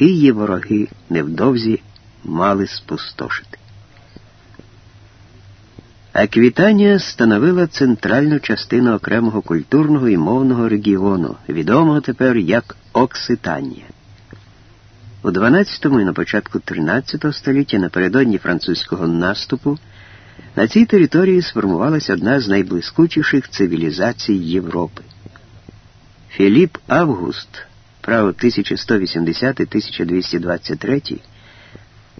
який її вороги невдовзі мали спустошити. Аквітанія становила центральну частину окремого культурного і мовного регіону, відомого тепер як Окситанія. У 12 і на початку 13 століття напередодні французького наступу на цій території сформувалася одна з найблискучіших цивілізацій Європи. Філіп Август, право 1180-1223,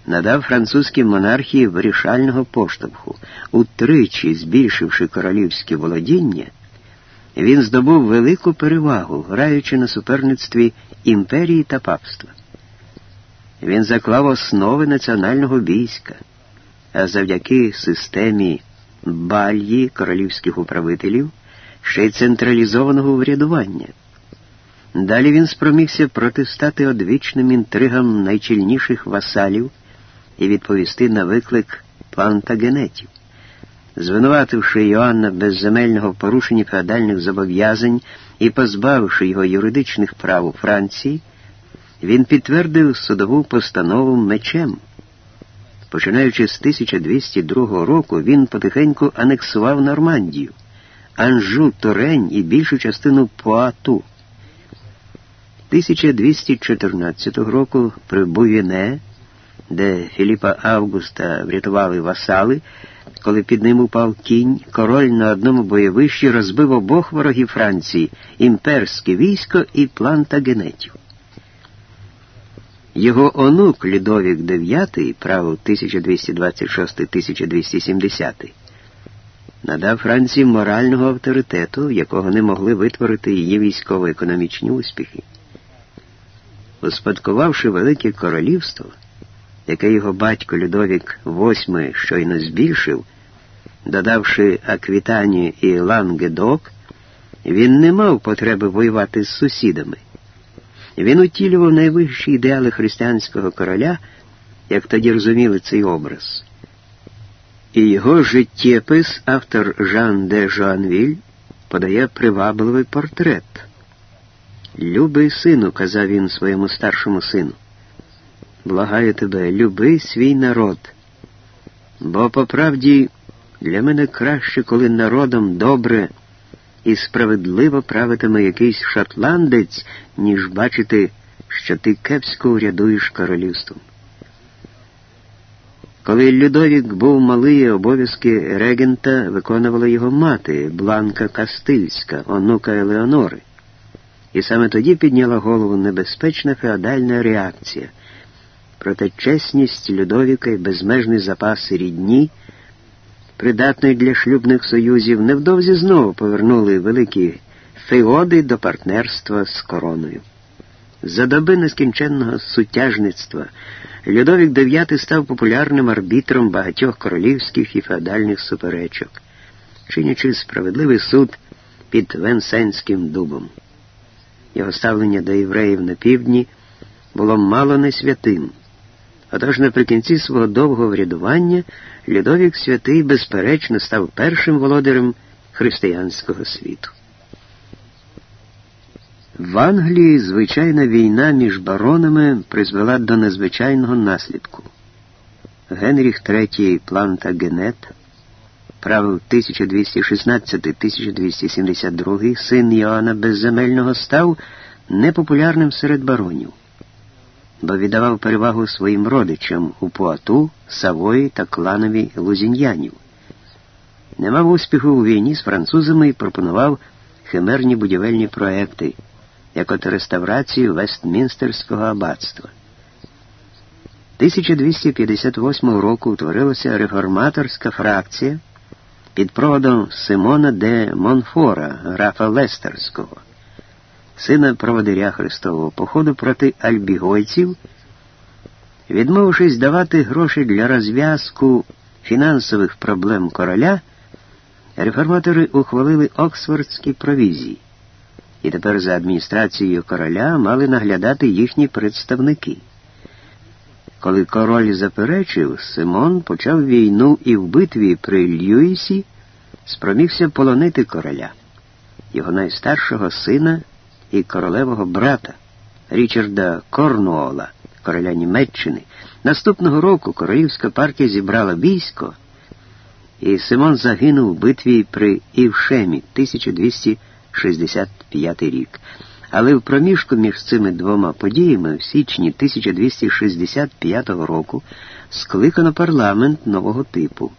надав французькій монархії вирішального поштовху, утричі збільшивши королівське володіння, він здобув велику перевагу, граючи на суперництві імперії та папства. Він заклав основи національного війська, а завдяки системі бальї королівських управителів ще й централізованого врядування. Далі він спромігся протистати одвічним інтригам найчільніших васалів і відповісти на виклик плантагенетів. Звинувативши Йоанна безземельного порушення феодальних зобов'язань і позбавивши його юридичних прав у Франції, він підтвердив судову постанову мечем. Починаючи з 1202 року, він потихеньку анексував Нормандію, Анжу, Торень і більшу частину Пуату. 1214 року при Буєне, де Філіпа Августа врятували васали, коли під ним упав кінь, король на одному бойовищі розбив обох ворогів Франції імперське військо і плантагенетів. Його онук Людовік IX, право 1226-1270, надав Франції морального авторитету, якого не могли витворити її військово-економічні успіхи. Успадкувавши Велике Королівство, яке його батько Людовік VIII щойно збільшив, додавши Аквітанію і Лангедок, він не мав потреби воювати з сусідами. Він утілював найвищі ідеали християнського короля, як тоді розуміли цей образ. І його життєпис автор Жан де Жоанвіль подає привабливий портрет. Любий сину, казав він своєму старшому сину, благаю тебе, люби свій народ, бо по правді для мене краще, коли народом добре і справедливо правитиме якийсь шотландець, ніж бачити, що ти кепсько урядуєш королівством. Коли Людовік був малий, обов'язки регента виконувала його мати, Бланка Кастильська, онука Елеонори. І саме тоді підняла голову небезпечна феодальна реакція. Проте чесність Людовіка і безмежний запас рідні придатної для шлюбних союзів, невдовзі знову повернули великі феоди до партнерства з короною. За доби нескінченного сутяжництва Людовік IX став популярним арбітром багатьох королівських і феодальних суперечок, чинячи справедливий суд під Венсенським дубом. Його ставлення до євреїв на півдні було мало не святим. Отож наприкінці свого довгого врядування Людовік Святий, безперечно, став першим володарем християнського світу. В Англії звичайна війна між баронами призвела до незвичайного наслідку. Генріх III Плантагенет, правил 1216-1272, син Йоанна Безземельного, став непопулярним серед баронів бо віддавав перевагу своїм родичам у Пуату, Савої та кланові лузіньянів. Не мав успіху у війні з французами і пропонував химерні будівельні проекти, як от реставрацію Вестмінстерського аббатства. 1258 року утворилася реформаторська фракція під проводом Симона де Монфора, графа Лестерського сина проводиря Христового походу проти альбігойців, відмовившись давати гроші для розв'язку фінансових проблем короля, реформатори ухвалили Оксфордські провізії, і тепер за адміністрацією короля мали наглядати їхні представники. Коли король заперечив, Симон почав війну і в битві при Льюісі спромігся полонити короля, його найстаршого сина і королевого брата Річарда Корнуола, короля Німеччини, наступного року королівська партія зібрала військо, і Симон загинув у битві при Івшемі 1265 рік. Але в проміжку між цими двома подіями в січні 1265 року скликано парламент нового типу,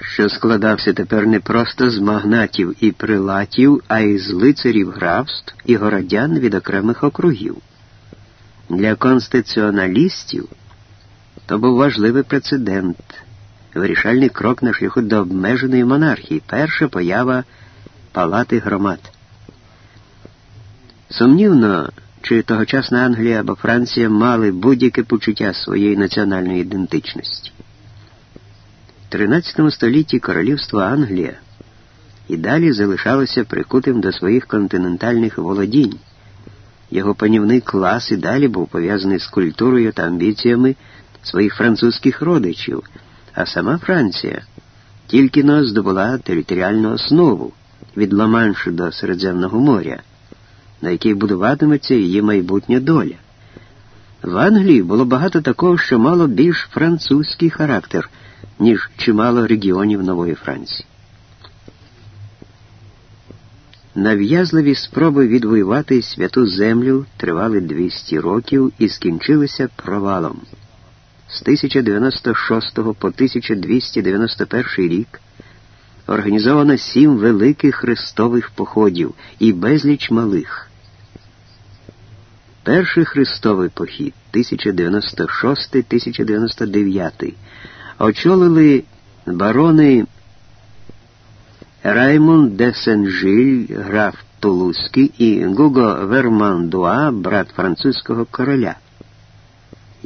що складався тепер не просто з магнатів і прилатів, а й з лицарів графств і городян від окремих округів. Для конституціоналістів то був важливий прецедент, вирішальний крок на шляху до обмеженої монархії, перша поява палати громад. Сумнівно, чи тогочасна Англія або Франція мали будь-яке почуття своєї національної ідентичності. В 13 столітті королівство Англія і далі залишалося прикутим до своїх континентальних володінь. Його панівний клас і далі був пов'язаний з культурою та амбіціями своїх французьких родичів, а сама Франція тільки но здобула територіальну основу від Ла-Маншу до Середземного моря на якій будуватиметься її майбутня доля. В Англії було багато такого, що мало більш французький характер, ніж чимало регіонів Нової Франції. Нав'язливі спроби відвоювати святу землю тривали 200 років і скінчилися провалом. З 1096 по 1291 рік організовано сім великих хрестових походів і безліч малих. Перший хрестовий похід 1096-1099 очолили барони Раймонд де Сен-Жиль, граф Тулузький і Гуго Вермандуа, брат французького короля.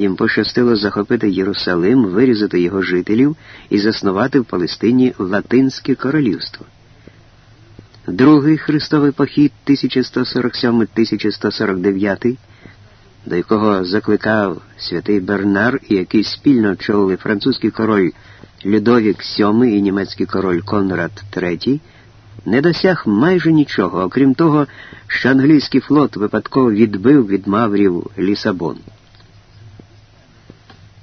Їм пощастило захопити Єрусалим, вирізати його жителів і заснувати в Палестині Латинське королівство. Другий хрестовий похід 1147-1149 до якого закликав святий Бернар і який спільно очолили французький король Людовік VII і німецький король Конрад III, не досяг майже нічого, окрім того, що англійський флот випадково відбив від Маврів Лісабон.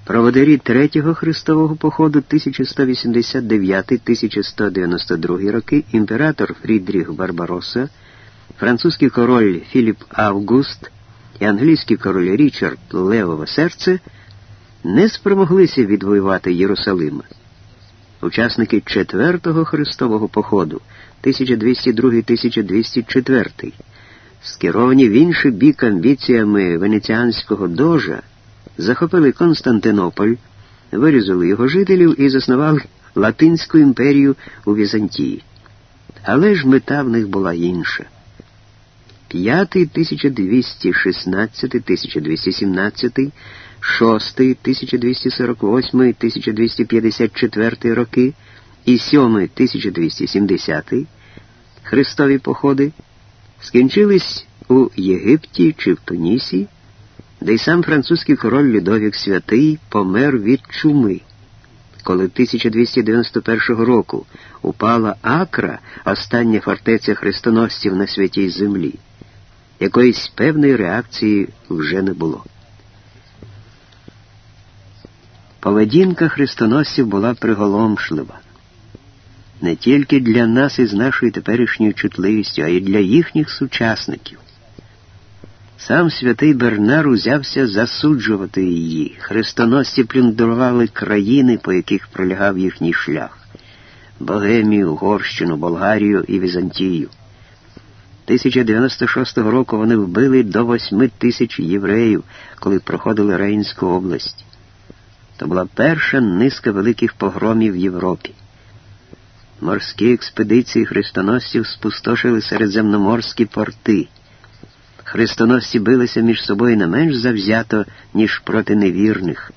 Проводирі Третього Христового походу 1189-1192 роки імператор Фрідріх Барбароса, французький король Філіп Август і англійський король Річард Левове серце не спромоглися відвоювати Єрусалима. Учасники Четвертого Христового походу 1202-1204, скеровані в інший бік амбіціями венеціанського дожа, захопили Константинополь, вирізали його жителів і заснували Латинську імперію у Візантії. Але ж мета в них була інша. П'ятий 1216, 1217, шостий 1248, 1254 роки і сьомий 1270 хрестові походи скінчились у Єгипті чи в Тунісі, де й сам французький король Людовік Святий помер від чуми. Коли 1291 року упала Акра, остання фортеця хрестоносців на святій землі якоїсь певної реакції вже не було. Поведінка хрестоносців була приголомшлива. Не тільки для нас із нашою теперішньою чутливістю, а й для їхніх сучасників. Сам святий Бернар узявся засуджувати її. Хрестоносці плюндрували країни, по яких пролягав їхній шлях Богемію, Угорщину, Болгарію і Візантію. 1096 року вони вбили до 8 тисяч євреїв, коли проходили Рейнську область. То була перша низка великих погромів в Європі. Морські експедиції хрестоносців спустошили середземноморські порти. Хрестоносці билися між собою не менш завзято, ніж проти невірних.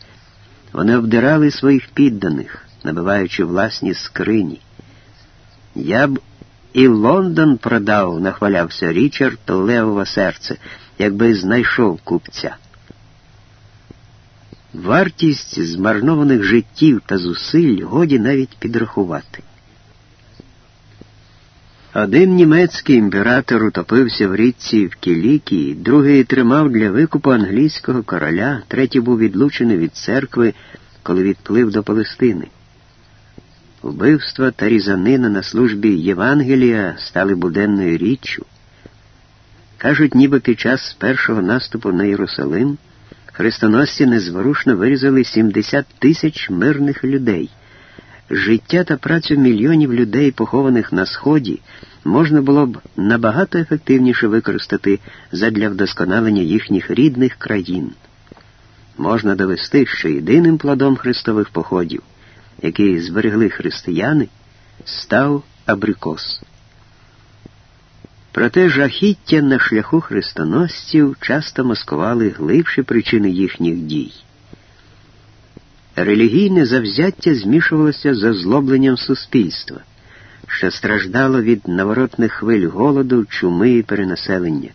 Вони обдирали своїх підданих, набиваючи власні скрині. Я б і Лондон продав, нахвалявся Річард левове серце, якби знайшов купця. Вартість змарнованих життів та зусиль годі навіть підрахувати. Один німецький імператор утопився в річці в Кілікії, другий тримав для викупу англійського короля, третій був відлучений від церкви, коли відплив до Палестини. Вбивства та різанина на службі Євангелія стали буденною річчю. Кажуть, ніби під час першого наступу на Єрусалим хрестоносці незворушно вирізали 70 тисяч мирних людей. Життя та працю мільйонів людей, похованих на Сході, можна було б набагато ефективніше використати задля вдосконалення їхніх рідних країн. Можна довести, що єдиним плодом хрестових походів, який зберегли християни, став абрикос. Проте жахіття на шляху хрестоносців часто маскували глибші причини їхніх дій. Релігійне завзяття змішувалося з озлобленням суспільства, що страждало від наворотних хвиль голоду, чуми і перенаселення.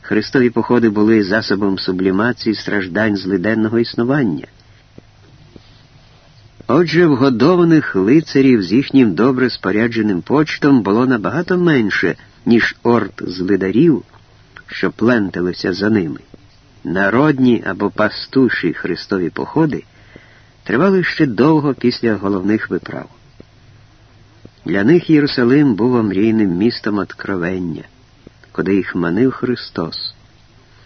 Христові походи були засобом сублімації страждань злиденного існування. Отже, вгодованих лицарів з їхнім добре спорядженим почтом було набагато менше, ніж орд злидарів, що пленталися за ними. Народні або пастуші христові походи тривали ще довго після головних виправ. Для них Єрусалим був омрійним містом откровення, куди їх манив Христос.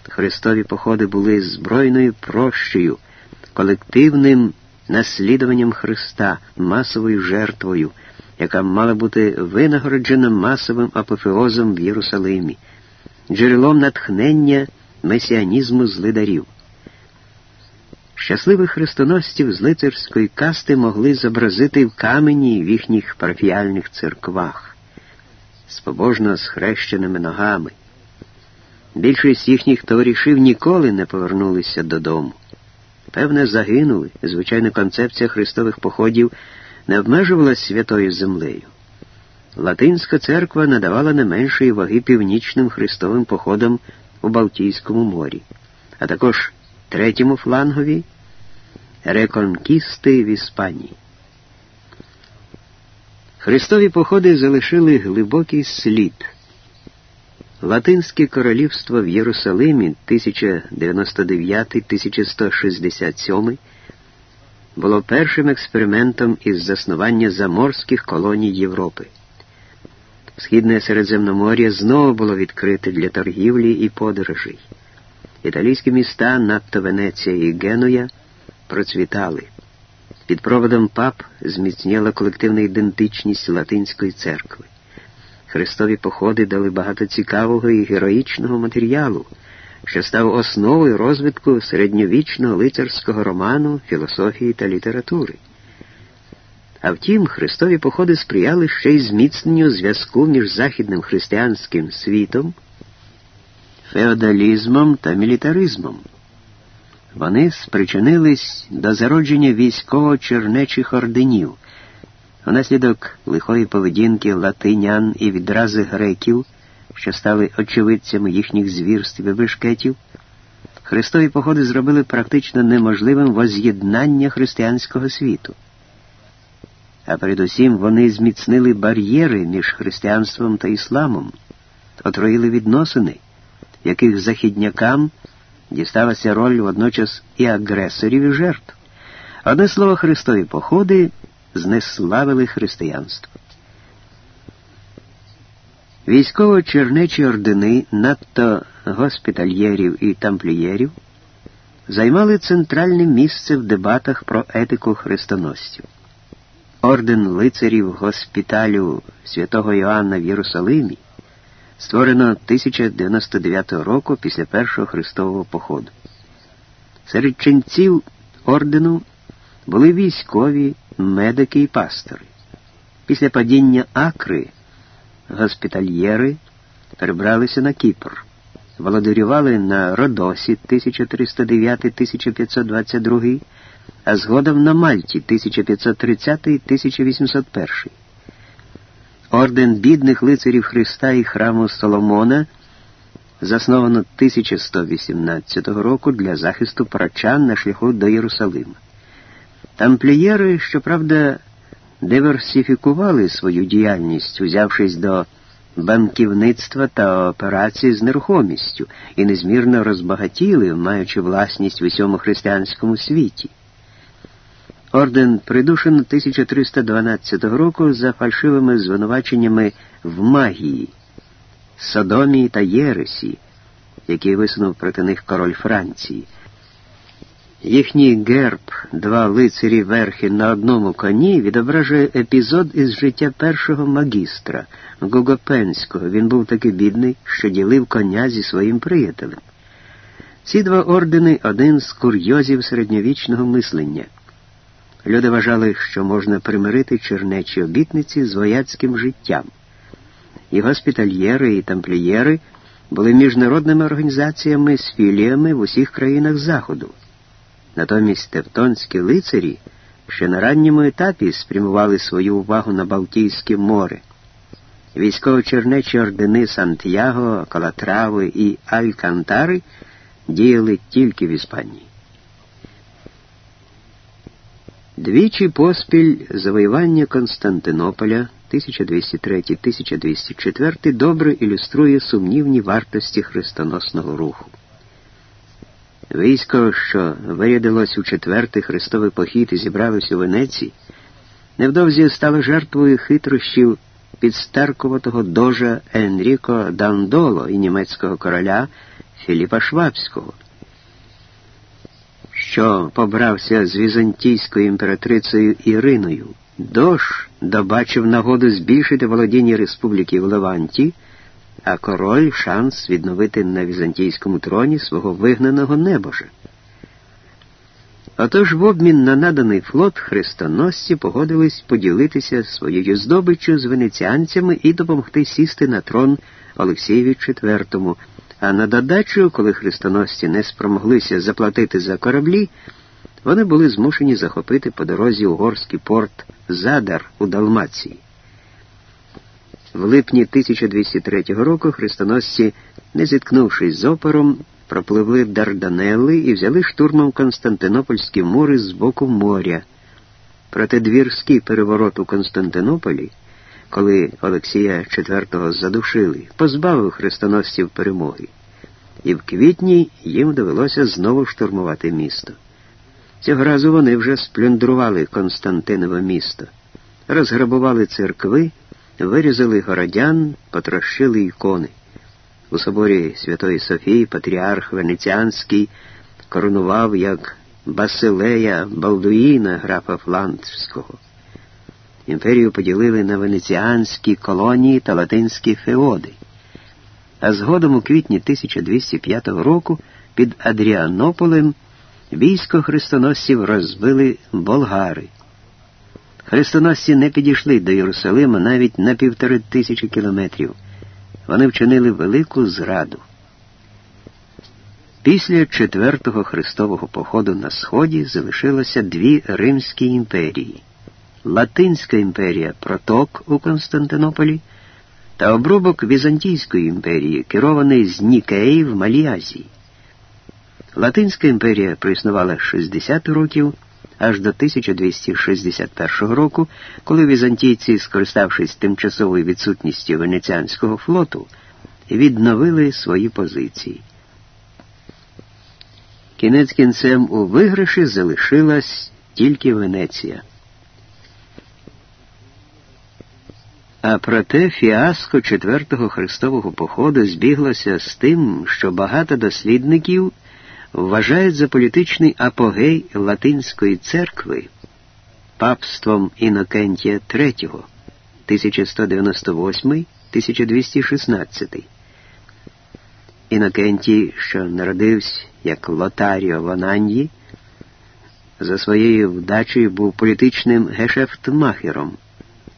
Христові походи були збройною прощею, колективним наслідуванням Христа, масовою жертвою, яка мала бути винагороджена масовим апофеозом в Єрусалимі, джерелом натхнення месіанізму злидарів. Щасливих хрестоносців з лицарської касти могли зобразити в камені в їхніх парафіальних церквах з побожно схрещеними ногами. Більшість їхніх товаришів ніколи не повернулися додому. Певне, загинули. Звичайно, концепція христових походів не обмежувалась святою землею. Латинська церква надавала не меншої ваги північним христовим походам у Балтійському морі, а також третьому флангові реконкісти в Іспанії. Христові походи залишили глибокий слід. Латинське королівство в Єрусалимі 1099-1167 було першим експериментом із заснування заморських колоній Європи. Східне Середземномор'я знову було відкрите для торгівлі і подорожей. Італійські міста, надто Венеція і Генуя, процвітали. Під проводом пап зміцніла колективна ідентичність Латинської церкви. Христові походи дали багато цікавого і героїчного матеріалу, що став основою розвитку середньовічного лицарського роману, філософії та літератури. А втім, Христові походи сприяли ще й зміцненню зв'язку між західним християнським світом, феодалізмом та мілітаризмом. Вони спричинились до зародження військово-чернечих орденів. Унаслідок лихої поведінки латинян і відрази греків, що стали очевидцями їхніх звірств і бешкетів, Христові походи зробили практично неможливим воз'єднання християнського світу. А передусім вони зміцнили бар'єри між християнством та ісламом, отруїли відносини, яких західнякам дісталася роль водночас і агресорів, і жертв. Одне слово, Христові походи знеславили християнство. Військово-чернечі ордени, надто госпітальєрів і тамплієрів, займали центральне місце в дебатах про етику хрестоносців. Орден лицарів госпіталю святого Йоанна в Єрусалимі створено 1099 року після першого Христового походу. Серед ченців ордену були військові, медики і пастори. Після падіння Акри госпітальєри перебралися на Кіпр, володарювали на Родосі 1309-1522, а згодом на Мальті 1530-1801. Орден бідних лицарів Христа і храму Соломона засновано 1118 року для захисту парачан на шляху до Єрусалима. Тамплієри, щоправда, диверсифікували свою діяльність, узявшись до банківництва та операцій з нерухомістю і незмірно розбагатіли, маючи власність в усьому християнському світі. Орден придушено 1312 року за фальшивими звинуваченнями в магії, содомії та Єресі, які висунув проти них король Франції. Їхній герб, два лицарі верхи на одному коні, відображує епізод із життя першого магістра Гогопенського. Він був такий бідний, що ділив коня зі своїм приятелем. Ці два ордени один з курйозів середньовічного мислення. Люди вважали, що можна примирити чернечі обітниці з вояцьким життям. І госпітальєри, і тамплієри були міжнародними організаціями з філіями в усіх країнах Заходу. Натомість тевтонські лицарі ще на ранньому етапі спрямували свою увагу на Балтійське море. Військово-чернечі ордени Сантьяго, Калатрави і Алькантари діяли тільки в Іспанії. Двічі поспіль завоювання Константинополя 1203-1204 добре ілюструє сумнівні вартості хрестоносного руху. Військо, що вирядилось у четвертий хрестовий похід і зібралось у Венеції, невдовзі стало жертвою хитрощів підстаркуватого дожа Енріко Дандоло і німецького короля Філіпа Швабського, що побрався з візантійською імператрицею Іриною. Дош добачив нагоду збільшити володіння республіки в Леванті а король шанс відновити на візантійському троні свого вигнаного небожа. Отож в обмін на наданий флот хрестоносці погодились поділитися своєю здобиччю з венеціанцями і допомогти сісти на трон Олексієві IV, а на додачу, коли хрестоносці не спромоглися заплатити за кораблі, вони були змушені захопити по дорозі угорський порт Задар у Далмації. В липні 1203 року хрестоносці, не зіткнувшись з опором, пропливли Дарданелли і взяли штурмом Константинопольські мури з боку моря. Проте двірський переворот у Константинополі, коли Олексія IV задушили, позбавив хрестоносців перемоги, і в квітні їм довелося знову штурмувати місто. Цього разу вони вже сплюндрували Константинове місто, розграбували церкви вирізали городян, потрощили ікони. У соборі Святої Софії патріарх Венеціанський коронував як Басилея Балдуїна графа Фландського. Імперію поділили на венеціанські колонії та латинські феоди. А згодом у квітні 1205 року під Адріанополем військо хрестоносців розбили болгари. Хрестоносці не підійшли до Єрусалима навіть на півтори тисячі кілометрів. Вони вчинили велику зраду. Після четвертого хрестового походу на Сході залишилося дві Римські імперії Латинська імперія Проток у Константинополі та обрубок Візантійської імперії, керований з Нікеї в Малій Азії. Латинська імперія проіснувала 60 років аж до 1261 року, коли візантійці, скориставшись тимчасовою відсутністю венеціанського флоту, відновили свої позиції. Кінець кінцем у виграші залишилась тільки Венеція. А проте фіаско четвертого хрестового походу збіглося з тим, що багато дослідників вважають за політичний апогей Латинської церкви папством Інокентія III 1198-1216. Інокентій, що народився як Лотаріо в за своєю вдачею був політичним гешефтмахером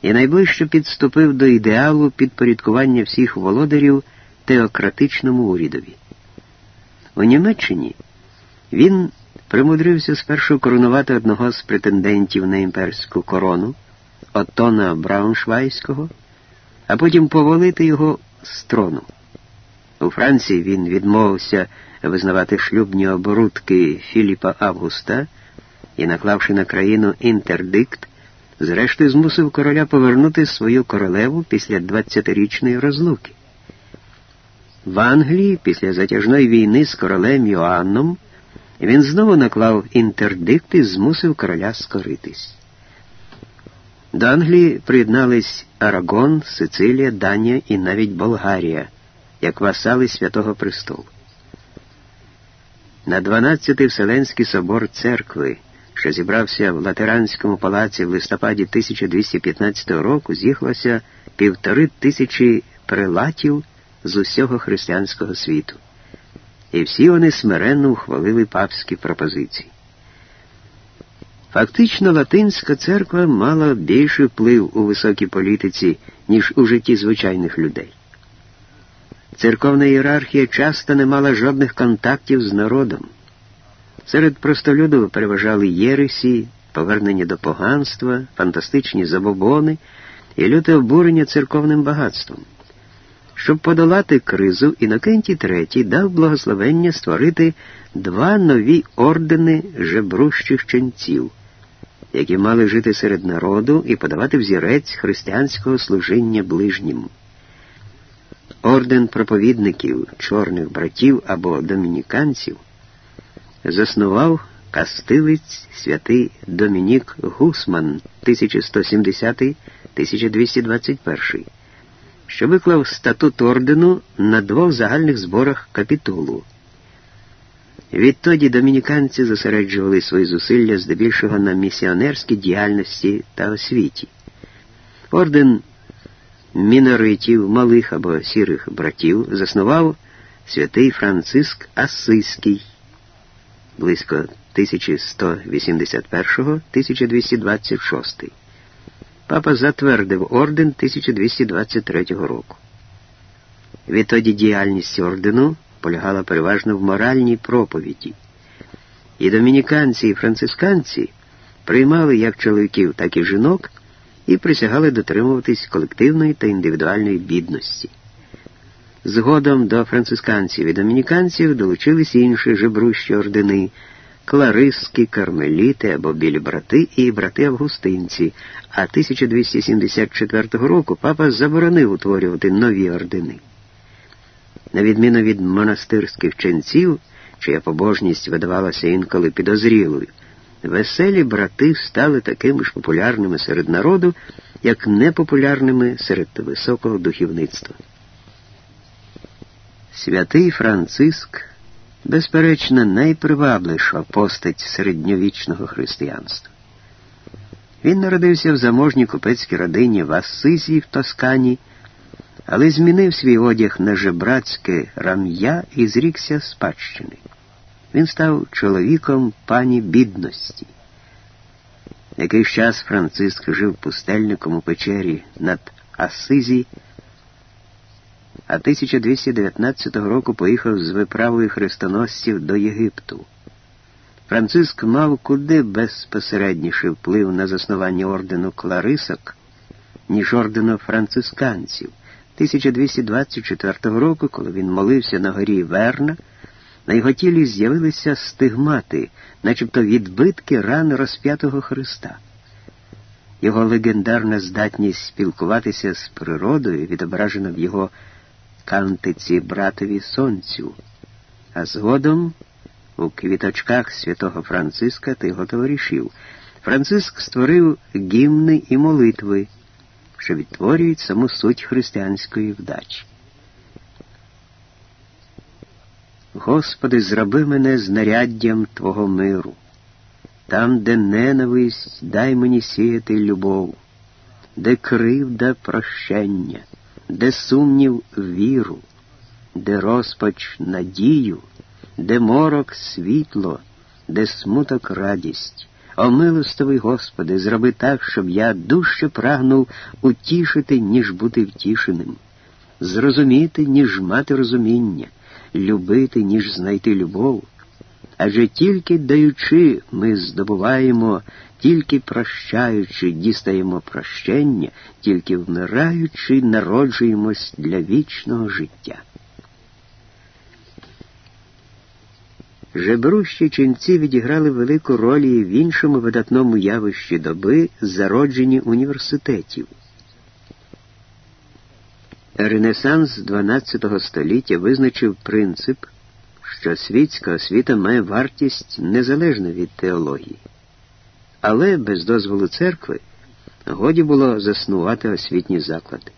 і найближче підступив до ідеалу підпорядкування всіх володарів теократичному урядові. У Німеччині він примудрився спершу коронувати одного з претендентів на імперську корону, Отона Брауншвайського, а потім повалити його з трону. У Франції він відмовився визнавати шлюбні оборудки Філіпа Августа і, наклавши на країну інтердикт, зрештою змусив короля повернути свою королеву після 20-річної розлуки. В Англії після затяжної війни з королем Йоанном він знову наклав інтердикт і змусив короля скоритись. До Англії приєднались Арагон, Сицилія, Данія і навіть Болгарія, як васали Святого Престолу. На 12-й Вселенський собор церкви, що зібрався в Латеранському палаці в листопаді 1215 року, з'їхалося півтори тисячі прилатів з усього християнського світу. І всі вони смиренно ухвалили папські пропозиції. Фактично Латинська церква мала більший вплив у високій політиці, ніж у житті звичайних людей. Церковна ієрархія часто не мала жодних контактів з народом. Серед простолюдів переважали єресі, повернення до поганства, фантастичні забобони і люте обурення церковним багатством. Щоб подолати кризу, Інокентій III дав благословення створити два нові ордени жебрущих ченців, які мали жити серед народу і подавати взірець християнського служіння ближнім. Орден проповідників чорних братів або домініканців заснував кастилець святий Домінік Гусман 1170-1221 що виклав статут ордену на двох загальних зборах капітулу. Відтоді домініканці зосереджували свої зусилля здебільшого на місіонерській діяльності та освіті. Орден міноритів, малих або сірих братів заснував святий Франциск Асиський близько 1181-1226 папа затвердив орден 1223 року. Відтоді діяльність ордену полягала переважно в моральній проповіді. І домініканці і францисканці приймали як чоловіків, так і жінок і присягали дотримуватись колективної та індивідуальної бідності. Згодом до францисканців і домініканців долучились інші жебрущі ордени клариски, кармеліти або білі брати і брати Августинці, а 1274 року папа заборонив утворювати нові ордени. На відміну від монастирських ченців, чия побожність видавалася інколи підозрілою, веселі брати стали такими ж популярними серед народу, як непопулярними серед високого духовництва. Святий Франциск безперечно, найпривабливіша постать середньовічного християнства. Він народився в заможній купецькій родині в Ассизі в Тоскані, але змінив свій одяг на жебрацьке рам'я і зрікся спадщини. Він став чоловіком пані бідності. Якийсь час Франциск жив пустельником у печері над Асизі а 1219 року поїхав з виправою хрестоносців до Єгипту. Франциск мав куди безпосередніший вплив на заснування ордену Кларисок, ніж ордену францисканців. 1224 року, коли він молився на горі Верна, на його тілі з'явилися стигмати, начебто відбитки ран розп'ятого Христа. Його легендарна здатність спілкуватися з природою відображена в його кантиці братові сонцю, а згодом у квіточках святого Франциска та його товаришів. Франциск створив гімни і молитви, що відтворюють саму суть християнської вдачі. Господи, зроби мене знаряддям Твого миру. Там, де ненависть, дай мені сіяти любов, де кривда прощення де сумнів віру, де розпач надію, де морок світло, де смуток радість. О, милостивий Господи, зроби так, щоб я дужче прагнув утішити, ніж бути втішеним, зрозуміти, ніж мати розуміння, любити, ніж знайти любов. Адже тільки даючи, ми здобуваємо тільки прощаючи, дістаємо прощення, тільки вмираючи, народжуємось для вічного життя. Жебрущі ченці відіграли велику роль і в іншому видатному явищі доби зародженні університетів. Ренесанс XII століття визначив принцип, що світська освіта має вартість незалежно від теології. Але без дозволу церкви годі було заснувати освітні заклади.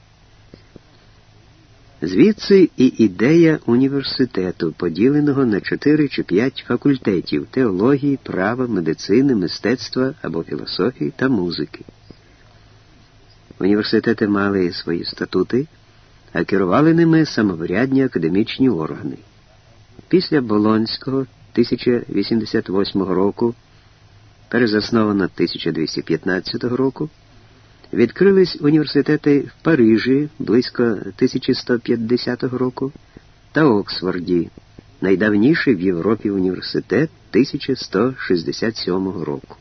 Звідси і ідея університету, поділеного на чотири чи п'ять факультетів теології, права, медицини, мистецтва або філософії та музики. Університети мали свої статути, а керували ними самоврядні академічні органи. Після Болонського 1088 року, перезасновано 1215 року, Відкрились університети в Парижі близько 1150 року та Оксфорді, найдавніший в Європі університет 1167 року.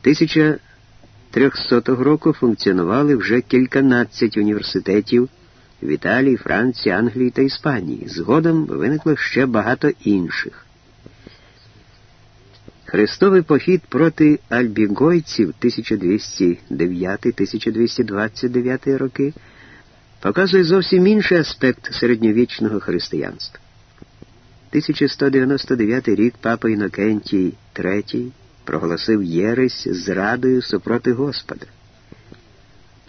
1300 року функціонували вже кільканадцять університетів в Італії, Франції, Англії та Іспанії. Згодом виникло ще багато інших. Хрестовий похід проти альбігойців 1209-1229 роки показує зовсім інший аспект середньовічного християнства. 1199 рік папа Інокентій III проголосив єресь зрадою супроти Господа.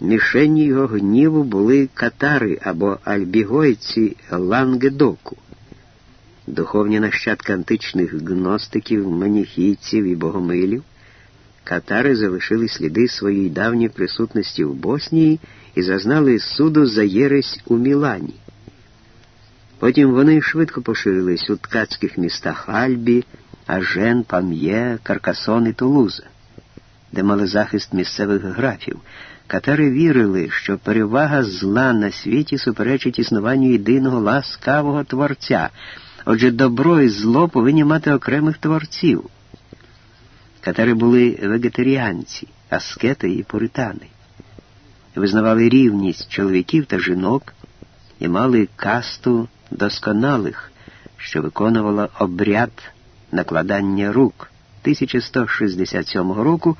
Мішенні його гніву були катари або альбігойці Лангедоку духовні нащадки античних гностиків, маніхійців і богомилів, катари залишили сліди своєї давньої присутності в Боснії і зазнали суду за єресь у Мілані. Потім вони швидко поширились у ткацьких містах Альбі, Ажен, Пам'є, Каркасон і Тулуза, де мали захист місцевих графів. Катари вірили, що перевага зла на світі суперечить існуванню єдиного ласкавого творця. Отже, добро і зло повинні мати окремих творців. Катари були вегетаріанці, аскети і пуритани. Визнавали рівність чоловіків та жінок і мали касту досконалих, що виконувала обряд накладання рук. 1167 року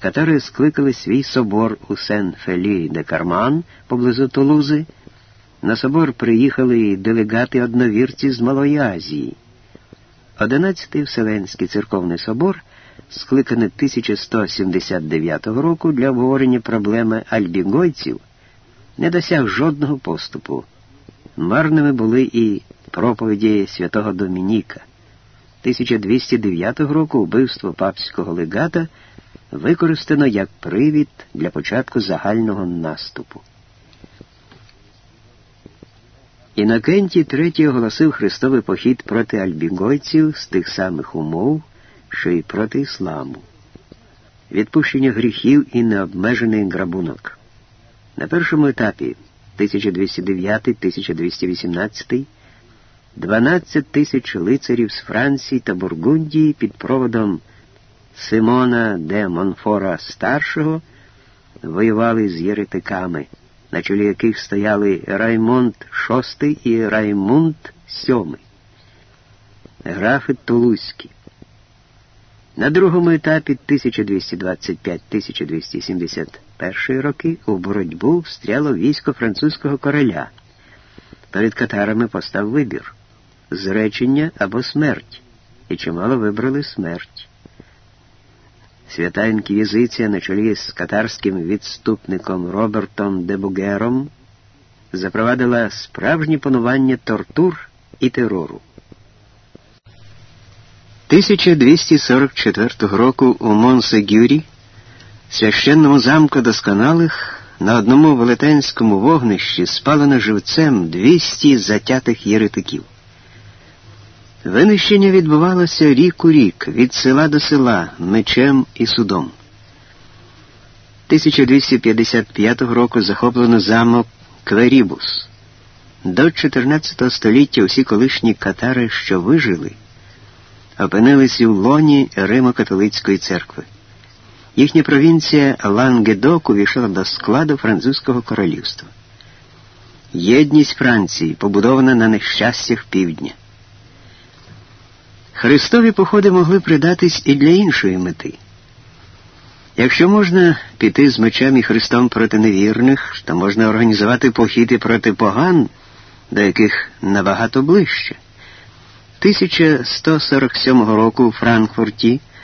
катари скликали свій собор у Сен-Фелі де Карман поблизу Тулузи. На собор приїхали делегати одновірці з Малої Азії. Одинадцятий Вселенський церковний собор, скликаний 1179 року для обговорення проблеми альбігойців, не досяг жодного поступу. Марними були і проповіді святого Домініка. 1209 року вбивство папського легата використано як привід для початку загального наступу. Інокентій III оголосив хрестовий похід проти альбігойців з тих самих умов, що й проти ісламу, відпущення гріхів і необмежений грабунок. На першому етапі 1209-1218 12 тисяч лицарів з Франції та Бургундії під проводом Симона де Монфора старшого воювали з єретиками на чолі яких стояли Раймонд VI і Раймунд VII, графи Тулузькі. На другому етапі 1225-1271 роки у боротьбу встряло військо французького короля. Перед катарами постав вибір зречення або смерть, і чимало вибрали смерть. Свята інквізиція на чолі з катарським відступником Робертом Дебугером запровадила справжнє панування тортур і терору. 1244 року у Монсегюрі, священному замку досконалих, на одному велетенському вогнищі спалено живцем 200 затятих єретиків. Винищення відбувалося рік у рік, від села до села, мечем і судом. 1255 року захоплено замок Кверібус. До 14 століття усі колишні катари, що вижили, опинилися в лоні Римо-католицької церкви. Їхня провінція Лангедок увійшла до складу французького королівства. Єдність Франції побудована на нещастях півдня. Христові походи могли придатись і для іншої мети. Якщо можна піти з мечем і Христом проти невірних, то можна організувати похід проти поган, до яких набагато ближче. 1147 року у Франкфурті